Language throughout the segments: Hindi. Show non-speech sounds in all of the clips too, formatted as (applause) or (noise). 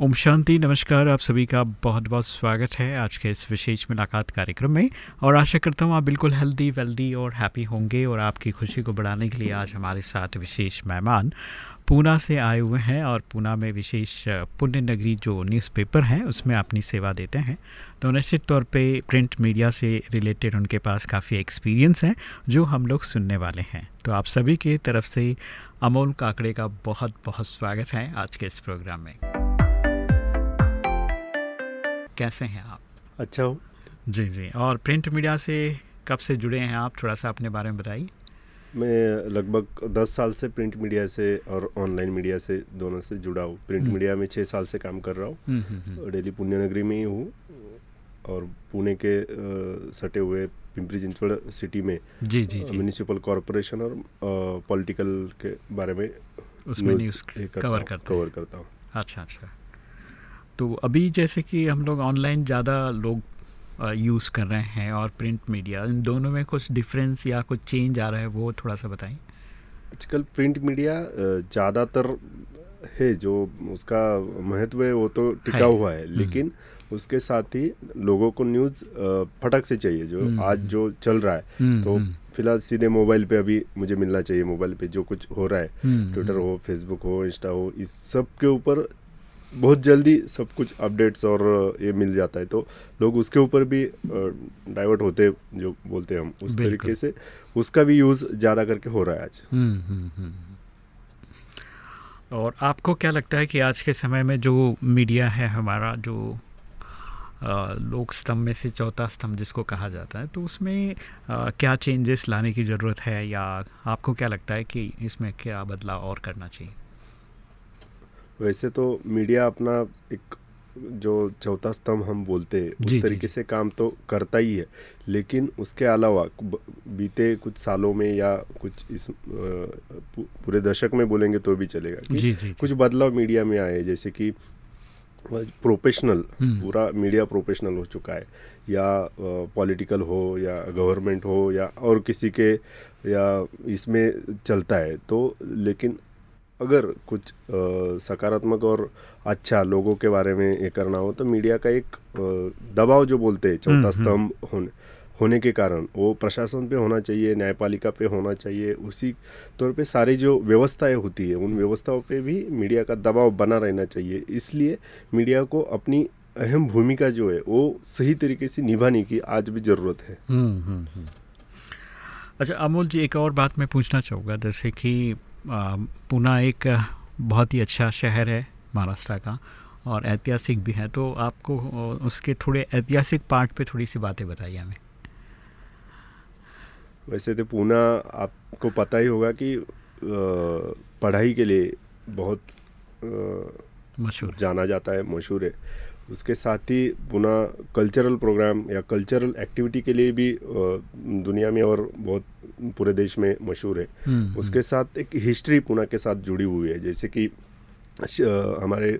ओम शांति, नमस्कार, आप सभी का बहुत बहुत स्वागत है आज के इस विशेष मुलाकात कार्यक्रम में। और आशा करता हूँ आप बिल्कुल हेल्दी वेल्दी और हैप्पी होंगे और आपकी खुशी को बढ़ाने के लिए आज हमारे साथ विशेष मेहमान पूना से आए हुए हैं और पूना में विशेष पुण्य नगरी जो न्यूज़पेपर है, उसमें अपनी सेवा देते हैं। तो निश्चित तौर पे प्रिंट मीडिया से रिलेटेड उनके पास काफ़ी एक्सपीरियंस है, जो हम लोग सुनने वाले हैं। तो आप सभी के तरफ़ से अमोल काकड़े का बहुत बहुत स्वागत है आज के इस प्रोग्राम में। कैसे हैं आप? अच्छा। हो जी जी। और प्रिंट मीडिया से कब से जुड़े हैं आप? थोड़ा सा अपने बारे में बताइए। मैं लगभग दस साल से प्रिंट मीडिया से और ऑनलाइन मीडिया से दोनों से जुड़ा हूँ। प्रिंट हम्म। मीडिया में छः साल से काम कर रहा हूँ। हम्म, हम्म। डेली पुण्य नगरी में ही हूँ। और पुणे के अ, सटे हुए पिंपरी चिंचवड़ सिटी में जी जी जी। म्यूनिसिपल कॉरपोरेशन और पॉलिटिकल के बारे में उसमें न्यूज़ कवर करते कवर करता हूँ। अच्छा अच्छा। तो अभी जैसे कि हम लोग ऑनलाइन ज़्यादा लोग यूज़ कर रहे हैं और प्रिंट मीडिया इन दोनों में कुछ डिफरेंस या कुछ चेंज आ रहा है वो थोड़ा सा बताएँ आजकल प्रिंट मीडिया ज़्यादातर है जो उसका महत्व है वो तो टिका। हुआ है लेकिन उसके साथ ही लोगों को न्यूज़ फटक से चाहिए जो हम्म, आज हम्म। जो चल रहा है हम्म, तो हम्म, फ़िलहाल सीधे मोबाइल पे अभी मुझे मिलना चाहिए मोबाइल पे जो कुछ हो रहा है हम्म, ट्विटर हम्म। हो फेसबुक हो इंस्टा हो इस सब के ऊपर बहुत जल्दी सब कुछ अपडेट्स और ये मिल जाता है। तो लोग उसके ऊपर भी डाइवर्ट होते जो बोलते हैं हम उस तरीके से। उसका भी यूज़ ज़्यादा करके हो रहा है आज। हम्म, हम्म, हम्म। और आपको क्या लगता है कि आज के समय में जो मीडिया है हमारा जो लोक स्तंभ में से चौथा स्तंभ जिसको कहा जाता है तो उसमें अ, क्या चेंजेस लाने की ज़रूरत है या आपको क्या लगता है कि इसमें क्या बदलाव और करना चाहिए? वैसे तो मीडिया अपना एक जो चौथा स्तंभ हम बोलते हैं उस तरीके जी। से काम तो करता ही है लेकिन उसके अलावा बीते कुछ सालों में या कुछ इस पूरे दशक में बोलेंगे तो भी चलेगा कि जी जी कुछ बदलाव मीडिया में आए जैसे कि प्रोफेशनल हम्म। पूरा मीडिया प्रोफेशनल हो चुका है या पॉलिटिकल हो या गवर्नमेंट हो या और किसी के या इसमें चलता है तो लेकिन अगर कुछ अ, सकारात्मक और अच्छा लोगों के बारे में ये करना हो तो मीडिया का एक दबाव जो बोलते हैं हम्म, चौथा स्तंभ होने होने के कारण वो प्रशासन पे होना चाहिए न्यायपालिका पे होना चाहिए उसी तौर पे सारी जो व्यवस्थाएँ होती है उन व्यवस्थाओं पे भी मीडिया का दबाव बना रहना चाहिए। इसलिए मीडिया को अपनी अहम भूमिका जो है वो सही तरीके से निभाने की आज भी ज़रूरत है। हम्म, हम्म, हम्म। अच्छा अमोल जी एक और बात मैं पूछना चाहूँगा जैसे कि आ, पूना एक बहुत ही अच्छा शहर है महाराष्ट्र का और ऐतिहासिक भी है। तो आपको उसके थोड़े ऐतिहासिक पार्ट पे थोड़ी सी बातें बताइए हमें। वैसे तो पूना आपको पता ही होगा कि पढ़ाई के लिए बहुत मशहूर। जाना जाता है मशहूर है। उसके साथ ही पुनः कल्चरल प्रोग्राम या कल्चरल एक्टिविटी के लिए भी दुनिया में और बहुत पूरे देश में मशहूर है। हम्म, उसके साथ एक हिस्ट्री पुना के साथ जुड़ी हुई है। जैसे कि हमारे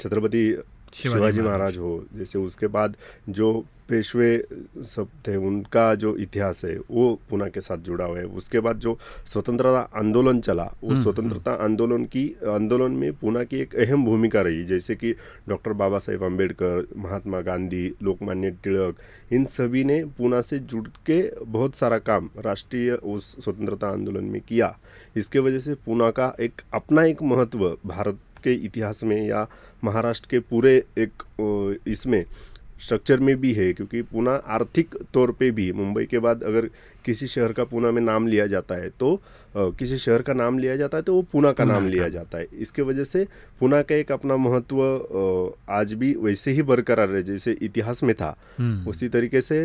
छत्रपति शिवाजी। महाराज हो जैसे उसके बाद जो पेशवे सब थे उनका जो इतिहास है वो पूना के साथ जुड़ा हुआ है। उसके बाद जो स्वतंत्रता आंदोलन चला वो हम्म, स्वतंत्रता आंदोलन की आंदोलन में पूना की एक अहम भूमिका रही जैसे कि डॉक्टर बाबा साहेब अंबेडकर महात्मा गांधी लोकमान्य तिलक इन सभी ने पूना से जुड़ के बहुत सारा काम राष्ट्रीय उस स्वतंत्रता आंदोलन में किया। इसके वजह से पूना का एक अपना एक महत्व भारत के इतिहास में या महाराष्ट्र के पूरे एक इसमें स्ट्रक्चर में भी है क्योंकि पूना आर्थिक तौर पे भी मुंबई के बाद अगर किसी शहर का पूना में नाम लिया जाता है तो किसी शहर का नाम लिया जाता है तो वो पूना का नाम। लिया जाता है। इसके वजह से पूना का एक अपना महत्व आज भी वैसे ही बरकरार है जैसे इतिहास में था। हम्म, उसी तरीके से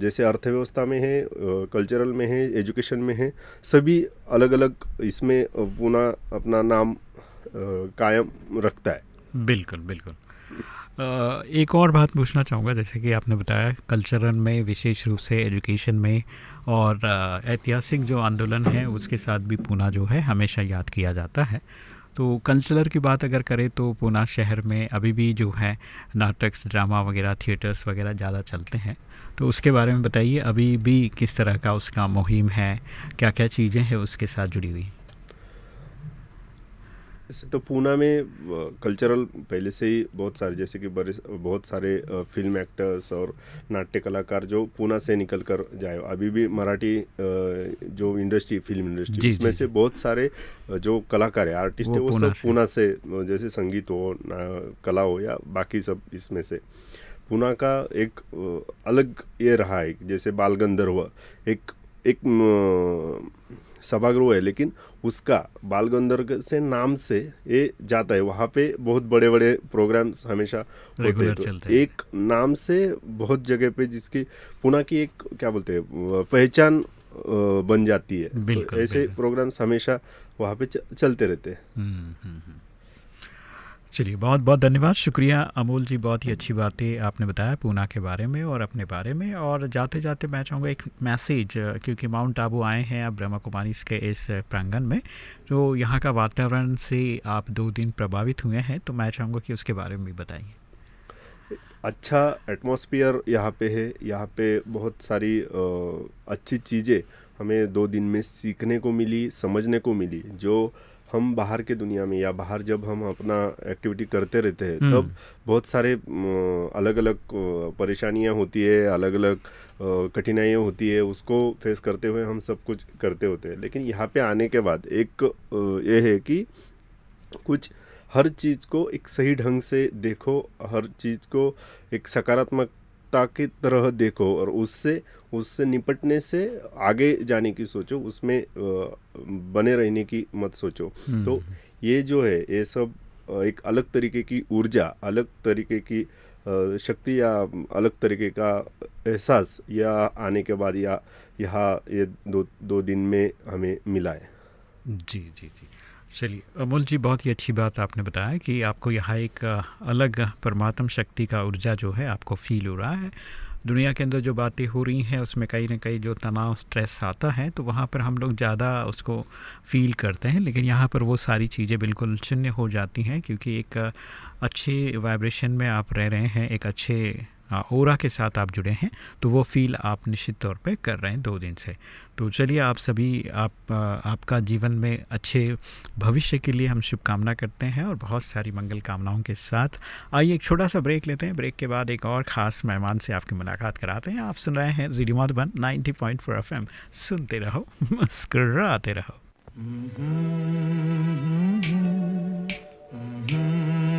जैसे अर्थव्यवस्था में है कल्चरल में है एजुकेशन में है सभी अलग अलग इसमें पूना अपना नाम कायम रखता है। बिल्कुल बिल्कुल। एक और बात पूछना चाहूँगा, जैसे कि आपने बताया कल्चरल में, विशेष रूप से एजुकेशन में और ऐतिहासिक जो आंदोलन है, उसके साथ भी पूना जो है, हमेशा याद किया जाता है। तो कल्चरल की बात अगर करें तो पूना शहर में अभी भी जो है नाटक ड्रामा वगैरह, थिएटर्स वगैरह ज़्यादा चलते हैं। तो उसके बारे में बताइए, अभी भी किस तरह का उसका मुहिम है क्या क्या चीज़ें हैं उसके साथ जुड़ी हुई? तो पूना में कल्चरल पहले से ही बहुत सारे जैसे कि बड़े बहुत सारे फ़िल्म एक्टर्स और नाट्य कलाकार जो पूना से निकल कर जाए। अभी भी मराठी जो इंडस्ट्री फ़िल्म इंडस्ट्री इसमें से बहुत सारे जो कलाकार है आर्टिस्ट है वो सब पूना से जैसे संगीत हो कला हो या बाकी सब इसमें से। पूना का एक अलग ये रहा है जैसे बाल गंधर्व एक एक सभागृह है लेकिन उसका बाल गंधर्व से नाम से ये जाता है। वहाँ पे बहुत बड़े बड़े प्रोग्राम्स हमेशा होते हैं। तो एक नाम से बहुत जगह पे जिसकी पुणे की एक क्या बोलते हैं पहचान बन जाती है। तो ऐसे प्रोग्राम्स हमेशा वहाँ पे चलते रहते हैं। हम्म, हम्म, हम्म। चलिए, बहुत बहुत धन्यवाद। शुक्रिया अमोल जी, बहुत ही अच्छी बातें आपने बताया पूना के बारे में और अपने बारे में और जाते जाते मैं चाहूँगा एक मैसेज, क्योंकि माउंट आबू आए हैं अब ब्रह्मा कुमारी के इस प्रांगण में तो यहाँ का वातावरण से आप दो दिन प्रभावित हुए हैं तो मैं चाहूँगा कि उसके बारे में भी बताइए। अच्छा एटमॉस्फेयर यहाँ पे है, यहाँ पे बहुत सारी अच्छी चीज़ें हमें दो दिन में सीखने को मिली, समझने को मिली, जो हम बाहर के दुनिया में या बाहर जब हम अपना एक्टिविटी करते रहते हैं हम्म। तब बहुत सारे अलग अलग परेशानियाँ होती है अलग अलग कठिनाइयाँ होती है उसको फेस करते हुए हम सब कुछ करते होते हैं लेकिन यहाँ पे आने के बाद एक ये है कि कुछ हर चीज़ को एक सही ढंग से देखो हर चीज़ को एक सकारात्मक सत्ता की तरह देखो और उससे उससे निपटने से आगे जाने की सोचो उसमें बने रहने की मत सोचो। हम्म। तो ये जो है ये सब एक अलग तरीके की ऊर्जा अलग तरीके की शक्ति या अलग तरीके का एहसास या आने के बाद या यहाँ ये दो दो दिन में हमें मिला है। जी जी जी। चलिए, अमोल जी, बहुत ही अच्छी बात आपने बताया कि आपको यहाँ एक अलग परमात्म शक्ति का ऊर्जा जो है आपको फील हो रहा है। दुनिया के अंदर जो बातें हो रही हैं, उसमें कहीं ना कहीं जो तनाव स्ट्रेस आता है तो वहाँ पर हम लोग ज़्यादा उसको फील करते हैं, लेकिन यहाँ पर वो सारी चीज़ें बिल्कुल शून्य हो जाती हैं, क्योंकि एक अच्छे वाइब्रेशन में आप रह रहे हैं, एक अच्छे ओरा के साथ आप जुड़े हैं तो वो फील आप निश्चित तौर पे कर रहे हैं दो दिन से। तो चलिए आप सभी, आप, आपका जीवन में अच्छे भविष्य के लिए हम शुभकामना करते हैं और बहुत सारी मंगल कामनाओं के साथ आइए एक छोटा सा ब्रेक लेते हैं। ब्रेक के बाद एक और ख़ास मेहमान से आपकी मुलाकात कराते हैं। आप सुन रहे हैं रेडियो मधुबन 90.4 पॉइंट सुनते रहो, मुस्कराते रहो। सदा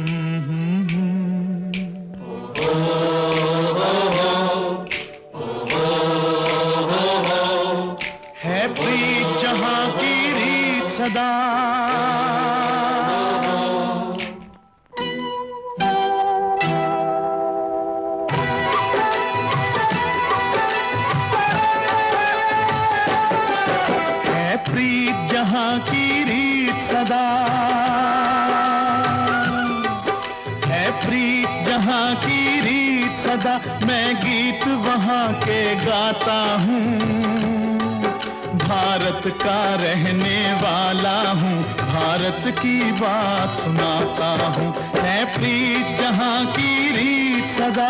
के गाता हूँ। भारत का रहने वाला हूँ। भारत की बात सुनाता हूँ। है प्रीत जहाँ की रीत सदा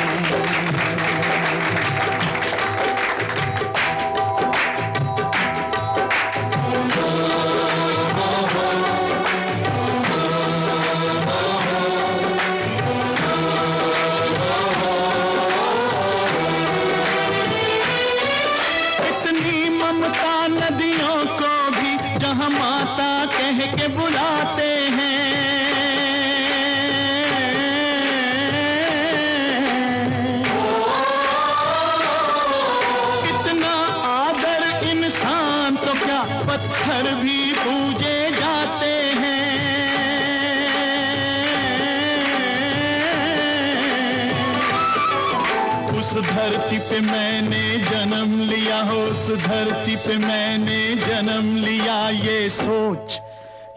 उस धरती पे मैंने जन्म लिया हो उस धरती पे मैंने जन्म लिया। ये सोच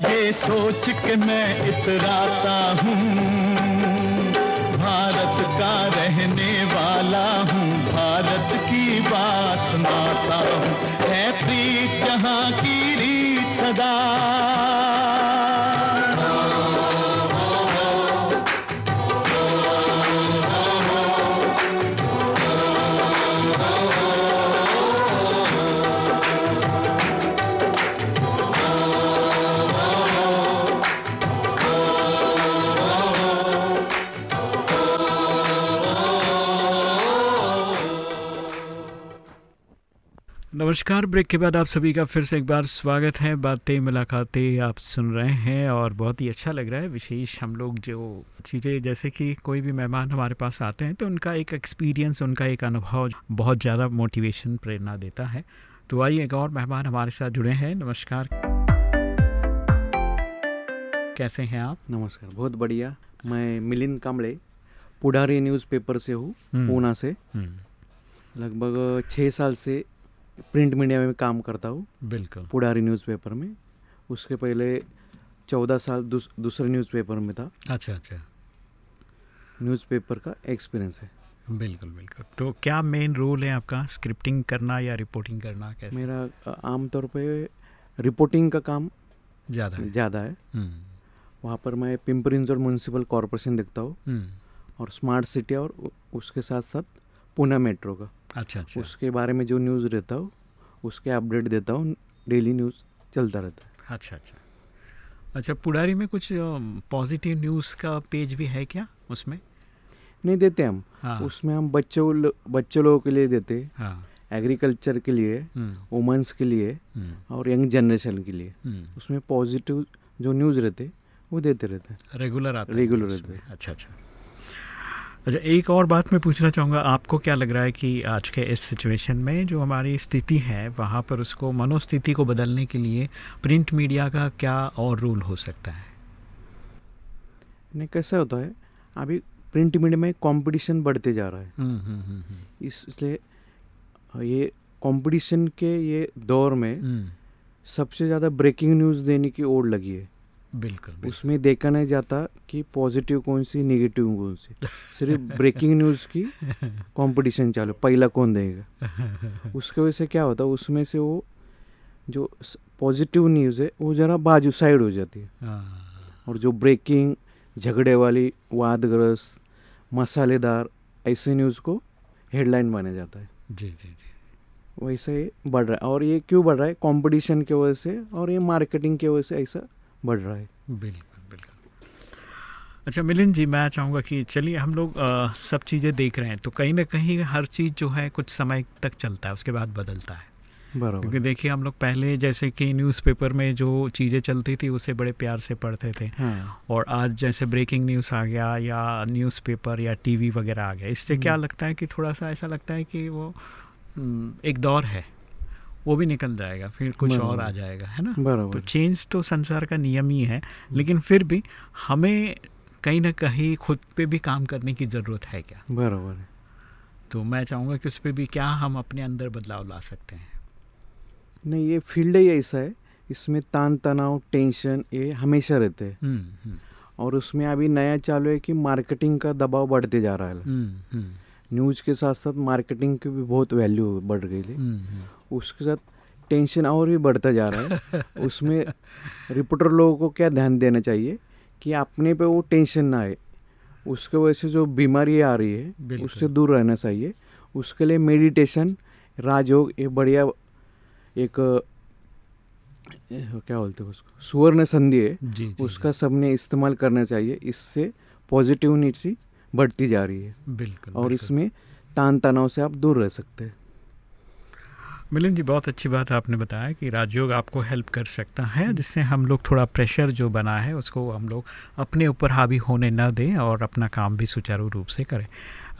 ये सोच के मैं इतराता हूँ। भारत का रहने वाला हूँ, भारत की बात सुनाता हूँ। है प्रीत जहाँ की रीत सदा। नमस्कार ब्रेक के बाद आप सभी का फिर से एक बार स्वागत है। बातें मुलाकातें आप सुन रहे हैं और बहुत ही अच्छा लग रहा है। विशेष हम लोग जो चीज़ें जैसे कि कोई भी मेहमान हमारे पास आते हैं तो उनका एक एक्सपीरियंस उनका एक अनुभव बहुत ज़्यादा मोटिवेशन प्रेरणा देता है। तो आइए एक और मेहमान हमारे साथ जुड़े हैं। नमस्कार। कैसे हैं आप? नमस्कार बहुत बढ़िया। मैं मिलिंद कांबळे पुढारी न्यूज़पेपर से हूँ हम्म। पूना से। हम्म, लगभग छः साल से प्रिंट मीडिया में काम करता हूँ। बिल्कुल। पुढारी न्यूज़पेपर में। उसके पहले चौदह साल दूस, दूसरे न्यूज़पेपर में था। अच्छा अच्छा। न्यूज़पेपर का एक्सपीरियंस है। बिल्कुल बिल्कुल। तो क्या मेन रोल है आपका? स्क्रिप्टिंग करना या रिपोर्टिंग करना? कैसे? मेरा आमतौर पे रिपोर्टिंग का काम ज़्यादा है। ज़्यादा है। हम्म, वहाँ पर मैं पिंपरिंज और म्यूनसिपल कॉरपोरेशन देखता हूँ। हम्म, और स्मार्ट सिटी और उसके साथ साथ पूना मेट्रो का। अच्छा अच्छा। उसके बारे में जो न्यूज़ रहता हो उसके अपडेट देता हूँ डेली न्यूज़ चलता रहता है। अच्छा अच्छा। अच्छा पुडारी में कुछ पॉजिटिव न्यूज़ का पेज भी है क्या उसमें? नहीं देते हम। हाँ। उसमें हम बच्चों बच्चों लोगों के लिए देते हाँ। एग्रीकल्चर के लिए हम्म, वुमेंस के लिए हम्म, और यंग जनरेशन के लिए। हम्म, उसमें पॉजिटिव जो न्यूज़ रहते वो देते रहते हैं। रेगुलर आता रेगुलर। रहता अच्छा अच्छा। अच्छा एक और बात मैं पूछना चाहूँगा। आपको क्या लग रहा है कि आज के इस सिचुएशन में जो हमारी स्थिति है वहाँ पर उसको मनोस्थिति को बदलने के लिए प्रिंट मीडिया का क्या और रोल हो सकता है? नहीं कैसा होता है अभी प्रिंट मीडिया में कंपटीशन बढ़ते जा रहा है। हम्म, हम्म, हम्म, इस- इसलिए ये कंपटीशन के ये दौर में सबसे ज़्यादा ब्रेकिंग न्यूज़ देने की ओर लगी है। बिल्कुल। उसमें देखा नहीं जाता कि पॉजिटिव कौन सी नेगेटिव कौन सी। सिर्फ़ ब्रेकिंग न्यूज़ की कंपटीशन चालू पहला कौन देगा। उसके वजह से क्या होता है उसमें से वो जो पॉजिटिव न्यूज़ है वो ज़रा बाजू साइड हो जाती है। हाँ, और जो ब्रेकिंग झगड़े वाली वादग्रस्त मसालेदार ऐसे न्यूज़ को हेडलाइन माना जाता है। जी जी जी। वैसे बढ़ रहा है। और ये क्यों बढ़ रहा है? कंपटीशन की वजह से और ये मार्केटिंग की वजह से ऐसा बढ़ रहा है। बिल्कुल बिल्कुल। अच्छा मिलिंद जी मैं चाहूँगा कि चलिए हम लोग आ, सब चीज़ें देख रहे हैं तो कहीं ना कहीं हर चीज़ जो है कुछ समय तक चलता है उसके बाद बदलता है। बराबर। क्योंकि देखिए हम लोग पहले जैसे कि न्यूज़पेपर में जो चीज़ें चलती थी उसे बड़े प्यार से पढ़ते थे। हाँ। और आज जैसे ब्रेकिंग न्यूज़ आ गया या न्यूज़पेपर या टीवी वगैरह आ गया इससे क्या लगता है कि थोड़ा सा ऐसा लगता है कि वो हम्म, एक दौर है। वो भी निकल जाएगा फिर कुछ और आ जाएगा है ना? तो चेंज तो संसार का नियम ही है लेकिन फिर भी हमें कहीं ना कहीं खुद पे भी काम करने की ज़रूरत है क्या? बराबर है। तो मैं चाहूँगा कि उस पर भी क्या हम अपने अंदर बदलाव ला सकते हैं। नहीं ये फ़ील्ड ही ऐसा है इसमें तान तनाव टेंशन ये हमेशा रहते हैं। हम्म, हम्म, और उसमें अभी नया चालू है कि मार्केटिंग का दबाव बढ़ते जा रहा है। हम्म, न्यूज़ के साथ साथ मार्केटिंग की भी बहुत वैल्यू बढ़ गई है हम्म, हम्म। उसके साथ टेंशन और भी बढ़ता जा रहा है। (laughs) उसमें रिपोर्टर लोगों को क्या ध्यान देना चाहिए कि अपने पे वो टेंशन ना आए। उसके वजह से जो बीमारी आ रही है उससे दूर रहना चाहिए। उसके लिए मेडिटेशन राजयोग ये बढ़िया एक क्या बोलते हैं उसको सुवर्ण संधि है। जी जी उसका सबने इस्तेमाल करना चाहिए। इससे पॉजिटिवनेसी बढ़ती जा रही है। बिल्कुल और बिल्कुल। इसमें तान तनाव से आप दूर रह सकते हैं। मिलिंद जी बहुत अच्छी बात आपने बताया कि राजयोग आपको हेल्प कर सकता है जिससे हम लोग थोड़ा प्रेशर जो बना है उसको हम लोग अपने ऊपर हावी होने न दें और अपना काम भी सुचारू रूप से करें।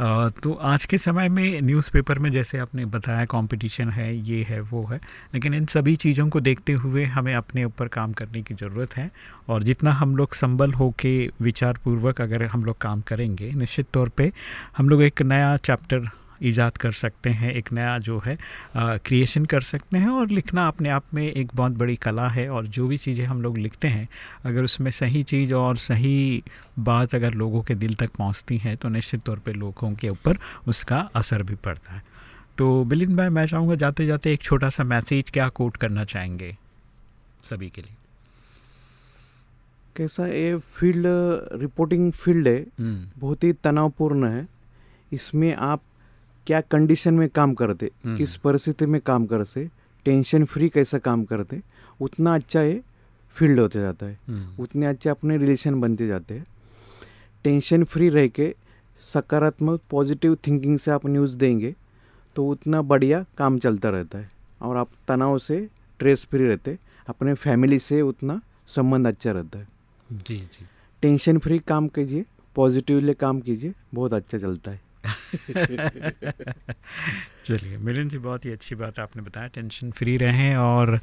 तो आज के समय में न्यूज़पेपर में जैसे आपने बताया कंपटीशन है, ये है, वो है, लेकिन इन सभी चीज़ों को देखते हुए हमें अपने ऊपर काम करने की ज़रूरत है और जितना हम लोग संबल हो के विचारपूर्वक अगर हम लोग काम करेंगे, निश्चित तौर पर हम लोग एक नया चैप्टर ईजाद कर सकते हैं एक नया जो है क्रिएशन कर सकते हैं और लिखना अपने आप में एक बहुत बड़ी कला है और जो भी चीज़ें हम लोग लिखते हैं अगर उसमें सही चीज़ और सही बात अगर लोगों के दिल तक पहुँचती है तो निश्चित तौर पे लोगों के ऊपर उसका असर भी पड़ता है। तो बिलिंद भाई मैं चाहूँगा जाते जाते एक छोटा सा मैसेज क्या कोट करना चाहेंगे सभी के लिए? कैसा ये फ़ील्ड रिपोर्टिंग फ़ील्ड है हम्म, बहुत ही तनावपूर्ण है। इसमें आप क्या कंडीशन में काम करते हम्म। किस परिस्थिति में काम करते टेंशन फ्री कैसा काम करते उतना अच्छा ये फ़ील्ड होते जाता है। हम्म, उतने अच्छे अपने रिलेशन बनते जाते हैं। टेंशन फ्री रह के सकारात्मक पॉजिटिव थिंकिंग से आप न्यूज़ देंगे तो उतना बढ़िया काम चलता रहता है और आप तनाव से स्ट्रेस फ्री रहते अपने फैमिली से उतना संबंध अच्छा रहता है। जी जी। टेंशन फ्री काम कीजिए पॉजिटिवली काम कीजिए बहुत अच्छा चलता है। (laughs) चलिए मिलिन जी, बहुत ही अच्छी बात आपने बताया, टेंशन फ्री रहें और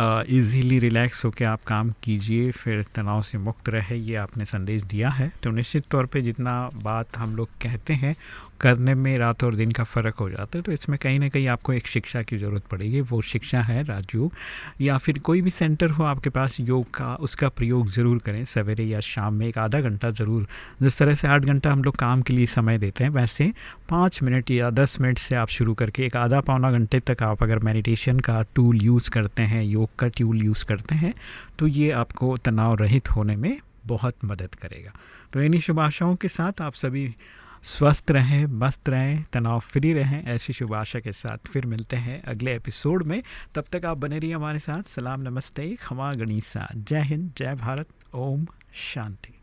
इजीली रिलैक्स होकर आप काम कीजिए, फिर तनाव से मुक्त रहे, ये आपने संदेश दिया है। तो निश्चित तौर पे जितना बात हम लोग कहते हैं करने में रात और दिन का फ़र्क हो जाता है तो इसमें कहीं ना कहीं आपको एक शिक्षा की ज़रूरत पड़ेगी। वो शिक्षा है राजयोग या फिर कोई भी सेंटर हो आपके पास, योग का, उसका प्रयोग ज़रूर करें। सवेरे या शाम में एक आधा घंटा ज़रूर, जिस तरह से आठ घंटा हम लोग काम के लिए समय देते हैं, वैसे पाँच मिनट या दस मिनट से आप शुरू करके एक आधा पौना घंटे तक आप अगर मेडिटेशन का टूल यूज़ करते हैं, योग का टूल यूज़ करते हैं तो ये आपको तनाव रहित होने में बहुत मदद करेगा। तो इन्हीं शुभ आशाओं के साथ आप सभी स्वस्थ रहें, मस्त रहें, तनाव फ्री रहें, ऐसी शुभ आशा के साथ फिर मिलते हैं अगले एपिसोड में। तब तक आप बने रहिए हमारे साथ। सलाम, नमस्ते, खमा गणिसा। जय हिंद, जय भारत, ओम शांति।